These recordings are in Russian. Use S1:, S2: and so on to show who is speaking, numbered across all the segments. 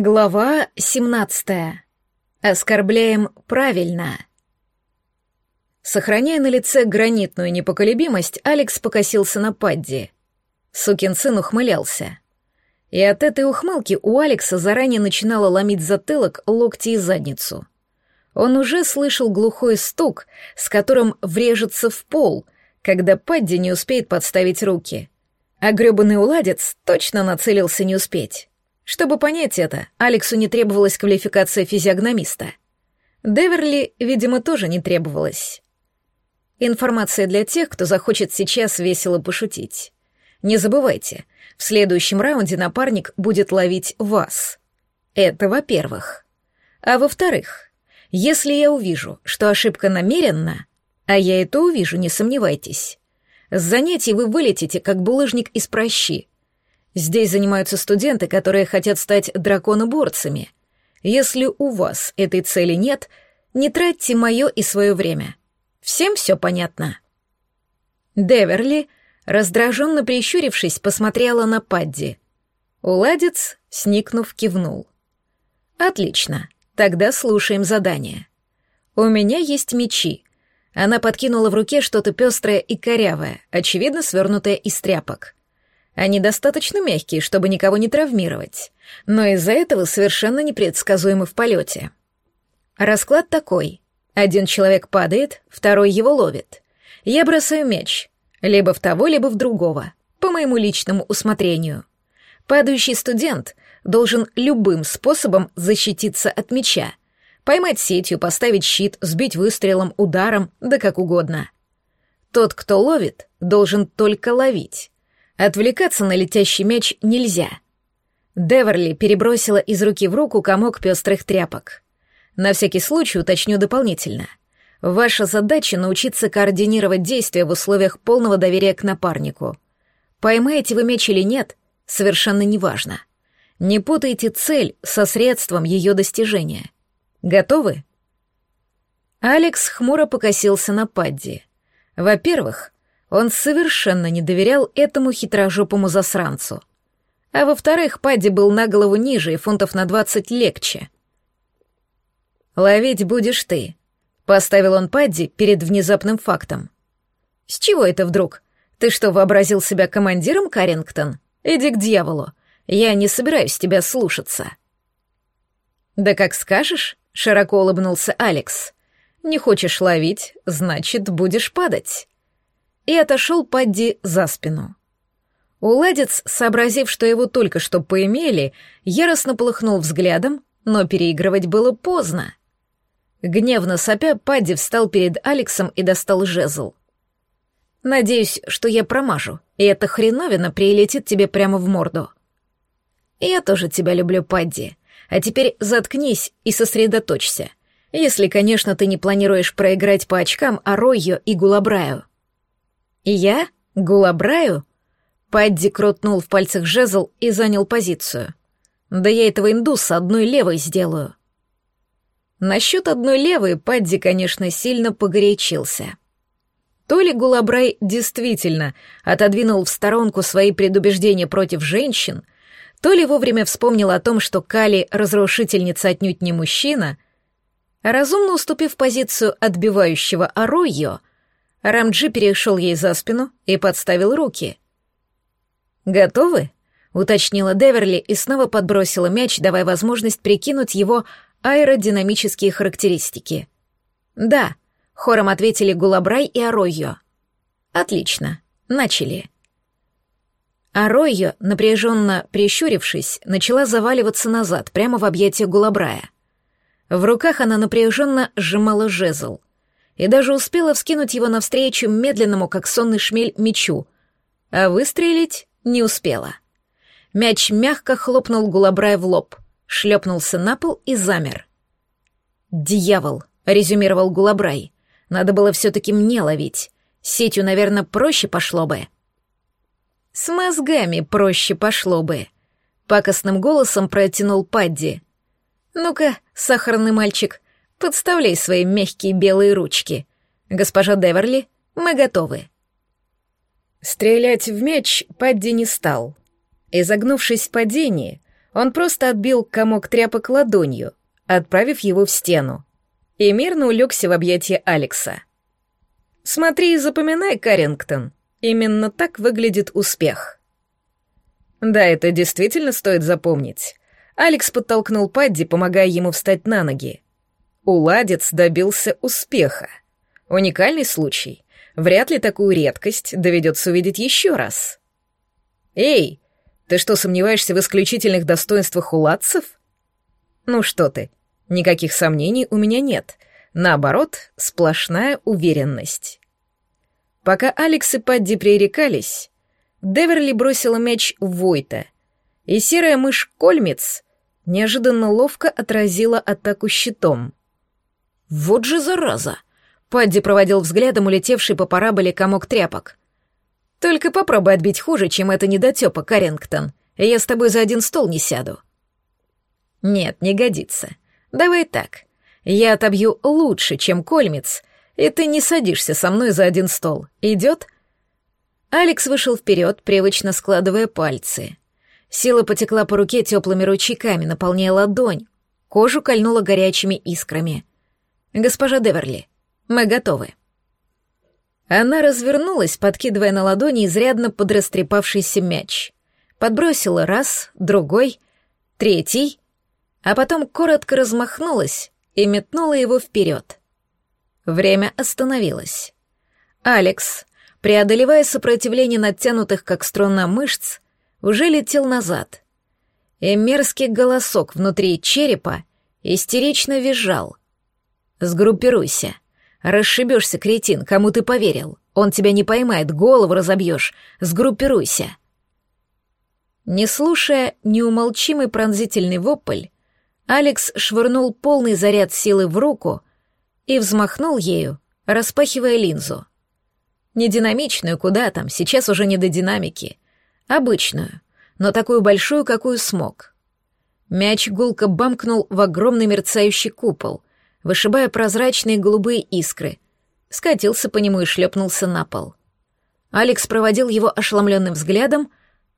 S1: Глава 17. Оскорбляем правильно. Сохраняя на лице гранитную непоколебимость, Алекс покосился на Падди. Сукин сын ухмылялся. И от этой ухмылки у Алекса заранее начинало ломить затылок, локти и задницу. Он уже слышал глухой стук, с которым врежется в пол, когда Падди не успеет подставить руки. А грёбаный уладец точно нацелился не успеть. Чтобы понять это, Алексу не требовалась квалификация физиогномиста. Деверли, видимо, тоже не требовалась. Информация для тех, кто захочет сейчас весело пошутить. Не забывайте, в следующем раунде напарник будет ловить вас. Это во-первых. А во-вторых, если я увижу, что ошибка намеренна, а я это увижу, не сомневайтесь, с занятий вы вылетите, как булыжник из прощи, Здесь занимаются студенты, которые хотят стать драконоборцами. Если у вас этой цели нет, не тратьте мое и свое время. Всем все понятно?» Деверли, раздраженно прищурившись, посмотрела на Падди. Уладец, сникнув, кивнул. «Отлично, тогда слушаем задание. У меня есть мечи». Она подкинула в руке что-то пестрое и корявое, очевидно, свернутое из тряпок. Они достаточно мягкие, чтобы никого не травмировать, но из-за этого совершенно непредсказуемы в полете. Расклад такой. Один человек падает, второй его ловит. Я бросаю мяч. Либо в того, либо в другого. По моему личному усмотрению. Падающий студент должен любым способом защититься от мяча. Поймать сетью, поставить щит, сбить выстрелом, ударом, да как угодно. Тот, кто ловит, должен только ловить. Отвлекаться на летящий мяч нельзя. Деверли перебросила из руки в руку комок пестрых тряпок. На всякий случай уточню дополнительно. Ваша задача — научиться координировать действия в условиях полного доверия к напарнику. Поймаете вы мяч или нет, совершенно неважно. Не путайте цель со средством ее достижения. Готовы? Алекс хмуро покосился на Падди. Во-первых, он совершенно не доверял этому хитрожопому засранцу. А во-вторых, Падди был на голову ниже и фунтов на двадцать легче. «Ловить будешь ты», — поставил он Падди перед внезапным фактом. «С чего это вдруг? Ты что, вообразил себя командиром, Карингтон? Иди к дьяволу. Я не собираюсь тебя слушаться». «Да как скажешь», — широко улыбнулся Алекс. «Не хочешь ловить, значит, будешь падать» и отошел Падди за спину. Уладец, сообразив, что его только что поимели, яростно полыхнул взглядом, но переигрывать было поздно. Гневно сопя, Падди встал перед Алексом и достал жезл. «Надеюсь, что я промажу, и эта хреновина прилетит тебе прямо в морду». «Я тоже тебя люблю, Падди. А теперь заткнись и сосредоточься. Если, конечно, ты не планируешь проиграть по очкам Аройо и Гулабраю». И я? Гулабраю? Падди крутнул в пальцах жезл и занял позицию. Да я этого индуса одной левой сделаю. Насчет одной левой Падди, конечно, сильно погорячился. То ли Гулабрай действительно отодвинул в сторонку свои предубеждения против женщин, то ли вовремя вспомнил о том, что Кали — разрушительница отнюдь не мужчина, а разумно уступив позицию отбивающего Аройо, Рамджи перешел ей за спину и подставил руки. «Готовы?» — уточнила Деверли и снова подбросила мяч, давая возможность прикинуть его аэродинамические характеристики. «Да», — хором ответили Гулабрай и Аройо. «Отлично. Начали». Аройо, напряженно прищурившись, начала заваливаться назад, прямо в объятия Гулабрая. В руках она напряженно сжимала жезл и даже успела вскинуть его навстречу медленному, как сонный шмель, мечу, а выстрелить не успела. Мяч мягко хлопнул Гулабрая в лоб, шлепнулся на пол и замер. «Дьявол!» — резюмировал Гулабрай. «Надо было все-таки мне ловить. Сетью, наверное, проще пошло бы». «С мозгами проще пошло бы», — пакостным голосом протянул Падди. «Ну-ка, сахарный мальчик, Подставляй свои мягкие белые ручки. Госпожа Деверли, мы готовы. Стрелять в мяч Падди не стал. Изогнувшись в падении, Он просто отбил комок тряпок ладонью, отправив его в стену, и мирно улегся в объятия Алекса. «Смотри и запоминай, Карингтон, именно так выглядит успех». Да, это действительно стоит запомнить. Алекс подтолкнул Падди, помогая ему встать на ноги. Уладец добился успеха. Уникальный случай. Вряд ли такую редкость доведется увидеть еще раз. «Эй, ты что, сомневаешься в исключительных достоинствах уладцев?» «Ну что ты, никаких сомнений у меня нет. Наоборот, сплошная уверенность». Пока Алекс и Падди пререкались, Деверли бросила мяч в Войта, и серая мышь Кольмиц неожиданно ловко отразила атаку щитом. «Вот же зараза!» Падди проводил взглядом улетевший по параболе комок тряпок. «Только попробуй отбить хуже, чем это недотёпа, Карингтон, я с тобой за один стол не сяду». «Нет, не годится. Давай так. Я отобью лучше, чем Кольмиц, и ты не садишься со мной за один стол. Идёт?» Алекс вышел вперед, привычно складывая пальцы. Сила потекла по руке теплыми ручейками, наполняя ладонь. Кожу кольнула горячими искрами. «Госпожа Деверли, мы готовы». Она развернулась, подкидывая на ладони изрядно подрастрепавшийся мяч. Подбросила раз, другой, третий, а потом коротко размахнулась и метнула его вперед. Время остановилось. Алекс, преодолевая сопротивление натянутых как струна мышц, уже летел назад. И мерзкий голосок внутри черепа истерично визжал. «Сгруппируйся. Расшибешься, кретин, кому ты поверил. Он тебя не поймает, голову разобьешь. Сгруппируйся». Не слушая неумолчимый пронзительный вопль, Алекс швырнул полный заряд силы в руку и взмахнул ею, распахивая линзу. Не динамичную, куда там, сейчас уже не до динамики. Обычную, но такую большую, какую смог. Мяч гулко бамкнул в огромный мерцающий купол, вышибая прозрачные голубые искры, скатился по нему и шлепнулся на пол. Алекс проводил его ошеломленным взглядом,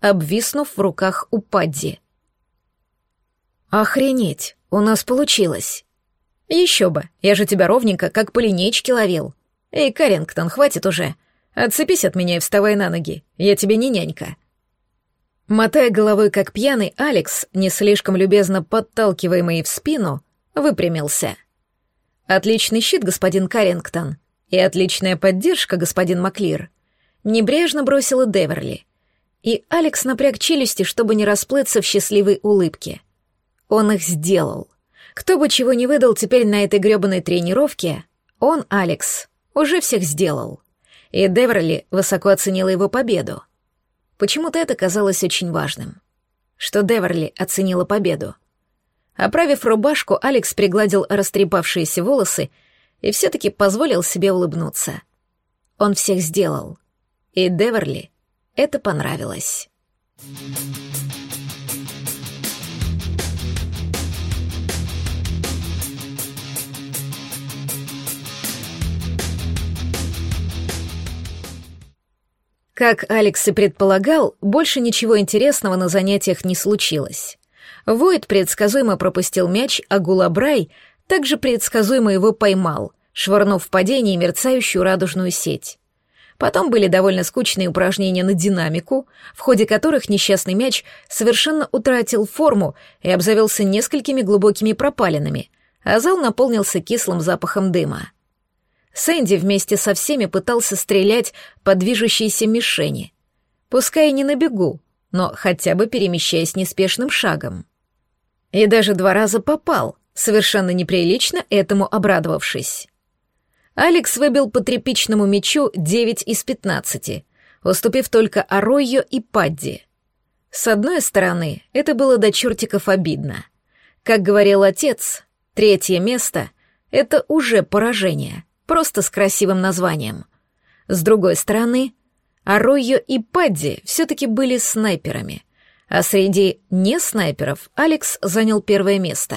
S1: обвиснув в руках у Падди. «Охренеть, у нас получилось!» «Еще бы, я же тебя ровненько, как по линейке ловил. Эй, Карингтон, хватит уже!» Отцепись от меня и вставай на ноги, я тебе не нянька». Мотая головой как пьяный, Алекс, не слишком любезно подталкиваемый в спину, выпрямился. «Отличный щит, господин Каррингтон, и отличная поддержка, господин Маклир», небрежно бросила Деверли. И Алекс напряг челюсти, чтобы не расплыться в счастливой улыбке. Он их сделал. Кто бы чего не выдал теперь на этой грёбаной тренировке, он, Алекс, уже всех сделал и Деверли высоко оценила его победу. Почему-то это казалось очень важным. Что Деверли оценила победу. Оправив рубашку, Алекс пригладил растрепавшиеся волосы и все-таки позволил себе улыбнуться. Он всех сделал. И Деверли это понравилось. Как Алекс и предполагал, больше ничего интересного на занятиях не случилось. Войд предсказуемо пропустил мяч, а Гулабрай также предсказуемо его поймал, швырнув в падение мерцающую радужную сеть. Потом были довольно скучные упражнения на динамику, в ходе которых несчастный мяч совершенно утратил форму и обзавелся несколькими глубокими пропалинами, а зал наполнился кислым запахом дыма. Сэнди вместе со всеми пытался стрелять по движущейся мишени. Пускай и не на бегу, но хотя бы перемещаясь неспешным шагом. И даже два раза попал, совершенно неприлично этому обрадовавшись. Алекс выбил по тряпичному мячу 9 из 15, уступив только Аройо и Падди. С одной стороны, это было до чертиков обидно. Как говорил отец, третье место — это уже поражение просто с красивым названием. С другой стороны, Аройо и Падди все-таки были снайперами, а среди не-снайперов Алекс занял первое место.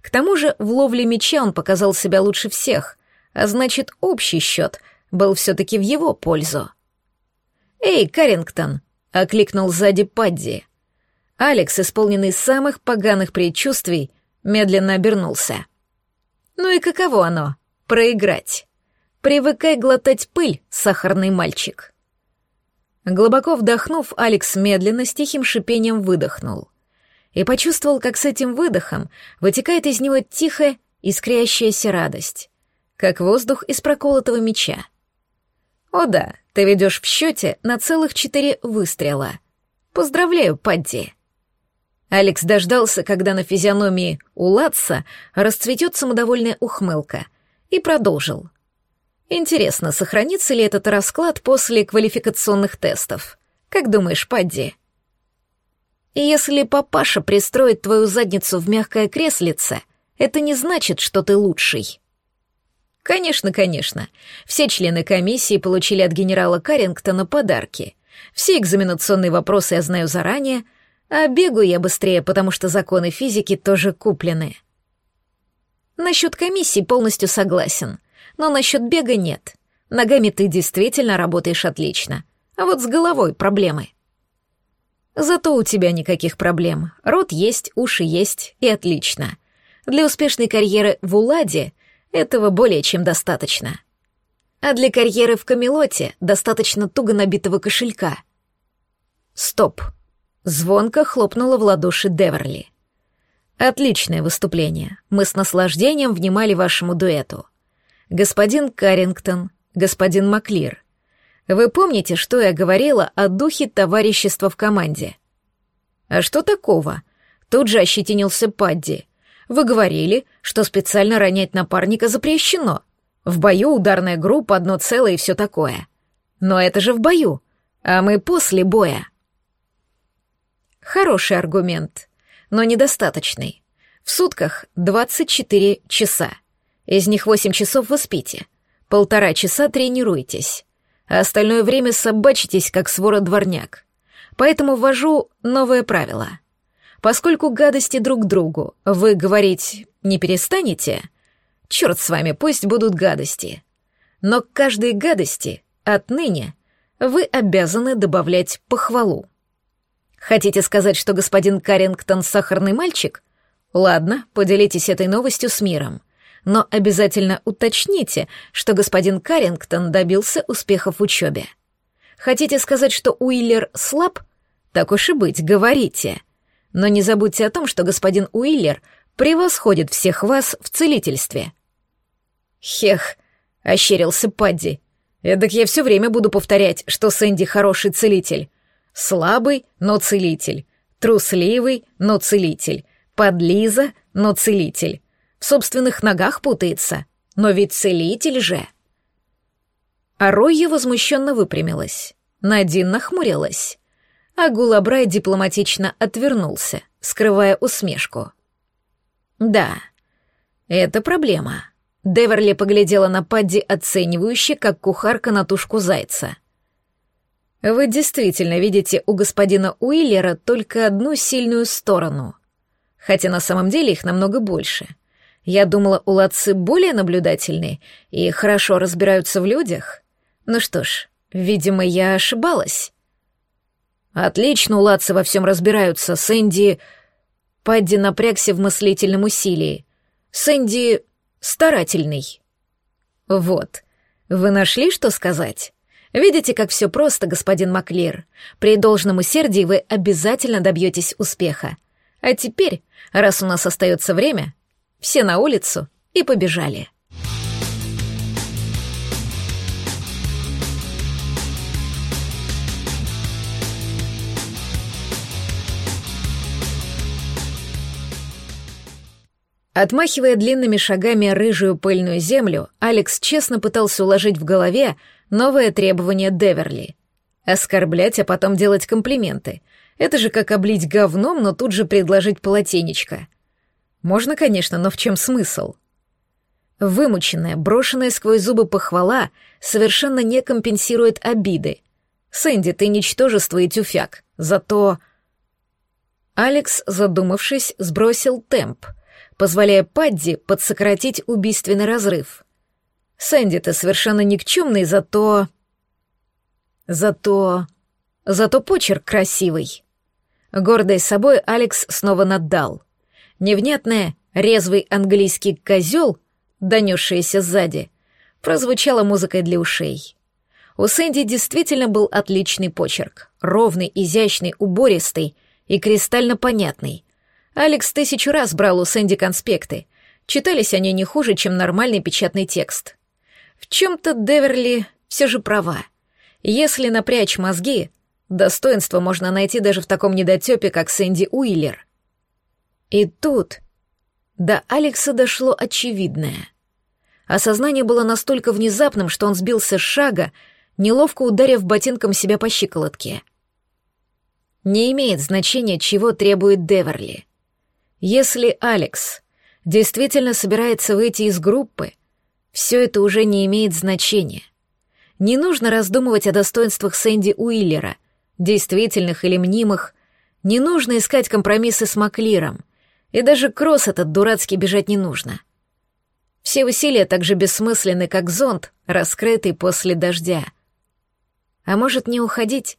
S1: К тому же в ловле мяча он показал себя лучше всех, а значит, общий счет был все-таки в его пользу. «Эй, Каррингтон!» — окликнул сзади Падди. Алекс, исполненный самых поганых предчувствий, медленно обернулся. Ну и каково оно — проиграть? Привыкай глотать пыль, сахарный мальчик. Глубоко вдохнув, Алекс медленно с тихим шипением выдохнул. И почувствовал, как с этим выдохом вытекает из него тихая, искрящаяся радость, как воздух из проколотого меча. «О да, ты ведешь в счете на целых четыре выстрела. Поздравляю, Падди!» Алекс дождался, когда на физиономии у Латса расцветет самодовольная ухмылка, и продолжил. Интересно, сохранится ли этот расклад после квалификационных тестов? Как думаешь, Падди? Если папаша пристроит твою задницу в мягкое креслице, это не значит, что ты лучший. Конечно, конечно. Все члены комиссии получили от генерала Карингтона подарки. Все экзаменационные вопросы я знаю заранее — а бегу я быстрее, потому что законы физики тоже куплены. Насчет комиссии полностью согласен, но насчет бега нет. Ногами ты действительно работаешь отлично, а вот с головой проблемы. Зато у тебя никаких проблем. Рот есть, уши есть, и отлично. Для успешной карьеры в Уладе этого более чем достаточно. А для карьеры в Камелоте достаточно туго набитого кошелька. Стоп. Звонко хлопнула в ладоши Деверли. «Отличное выступление. Мы с наслаждением внимали вашему дуэту. Господин Каррингтон, господин Маклир, вы помните, что я говорила о духе товарищества в команде?» «А что такого?» Тут же ощетинился Падди. «Вы говорили, что специально ронять напарника запрещено. В бою ударная группа, одно целое и все такое. Но это же в бою, а мы после боя». Хороший аргумент, но недостаточный. В сутках 24 часа. Из них 8 часов вы спите. Полтора часа тренируетесь. А остальное время собачитесь, как свора дворняк. Поэтому ввожу новое правило. Поскольку гадости друг другу вы говорить не перестанете, черт с вами, пусть будут гадости. Но к каждой гадости отныне вы обязаны добавлять похвалу. Хотите сказать, что господин Карингтон сахарный мальчик? Ладно, поделитесь этой новостью с миром. Но обязательно уточните, что господин Карингтон добился успехов в учебе. Хотите сказать, что Уиллер слаб? Так уж и быть, говорите. Но не забудьте о том, что господин Уиллер превосходит всех вас в целительстве. Хех, ощерился Падди. Эдак я все время буду повторять, что Сэнди хороший целитель. Слабый, но целитель. Трусливый, но целитель. Подлиза, но целитель. В собственных ногах путается. Но ведь целитель же. А Ройя возмущенно выпрямилась. Надин нахмурилась. А Гулабрай дипломатично отвернулся, скрывая усмешку. «Да, это проблема». Деверли поглядела на Падди оценивающе, как кухарка на тушку зайца — вы действительно видите у господина Уиллера только одну сильную сторону. Хотя на самом деле их намного больше. Я думала, у Латцы более наблюдательные и хорошо разбираются в людях. Ну что ж, видимо, я ошибалась. Отлично, у Латцы во всем разбираются. Сэнди... Падди напрягся в мыслительном усилии. Сэнди старательный. Вот. Вы нашли, что сказать? Видите, как все просто, господин Маклир. При должном усердии вы обязательно добьетесь успеха. А теперь, раз у нас остается время, все на улицу и побежали. Отмахивая длинными шагами рыжую пыльную землю, Алекс честно пытался уложить в голове новое требование Деверли. Оскорблять, а потом делать комплименты. Это же как облить говном, но тут же предложить полотенечко. Можно, конечно, но в чем смысл? Вымученная, брошенная сквозь зубы похвала совершенно не компенсирует обиды. Сэнди, ты ничтожество и тюфяк. Зато... Алекс, задумавшись, сбросил темп — позволяя Падди подсократить убийственный разрыв. Сэнди, ты совершенно никчемный, зато... Зато... Зато почерк красивый. Гордый собой, Алекс снова наддал. Невнятное «резвый английский козел», донесшееся сзади, прозвучало музыкой для ушей. У Сэнди действительно был отличный почерк. Ровный, изящный, убористый и кристально понятный. Алекс тысячу раз брал у Сэнди конспекты. Читались они не хуже, чем нормальный печатный текст. В чем-то Деверли все же права. Если напрячь мозги, достоинство можно найти даже в таком недотепе, как Сэнди Уиллер. И тут до Алекса дошло очевидное. Осознание было настолько внезапным, что он сбился с шага, неловко ударив ботинком себя по щиколотке. Не имеет значения, чего требует Деверли. Если Алекс действительно собирается выйти из группы, все это уже не имеет значения. Не нужно раздумывать о достоинствах Сэнди Уиллера, действительных или мнимых, не нужно искать компромиссы с Маклиром, и даже кросс этот дурацкий бежать не нужно. Все усилия так же бессмысленны, как зонт, раскрытый после дождя — а может, не уходить?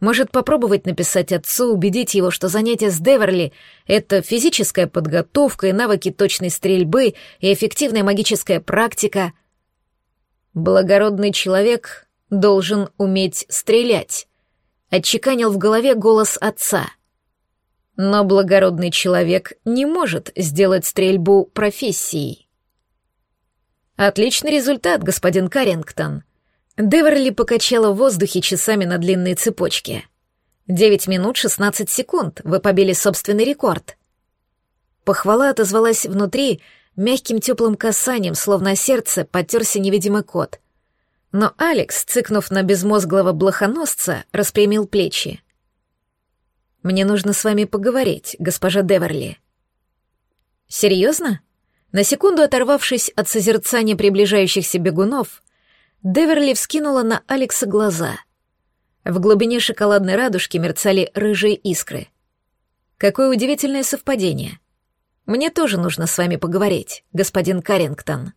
S1: Может, попробовать написать отцу, убедить его, что занятие с Деверли — это физическая подготовка и навыки точной стрельбы и эффективная магическая практика. Благородный человек должен уметь стрелять. Отчеканил в голове голос отца. Но благородный человек не может сделать стрельбу профессией. Отличный результат, господин Каррингтон — Деверли покачала в воздухе часами на длинной цепочке. «Девять минут шестнадцать секунд. Вы побили собственный рекорд». Похвала отозвалась внутри мягким теплым касанием, словно сердце потерся невидимый кот. Но Алекс, цыкнув на безмозглого блохоносца, распрямил плечи. «Мне нужно с вами поговорить, госпожа Деверли». «Серьезно?» На секунду оторвавшись от созерцания приближающихся бегунов, Деверли вскинула на Алекса глаза. В глубине шоколадной радужки мерцали рыжие искры. Какое удивительное совпадение. Мне тоже нужно с вами поговорить, господин Каррингтон.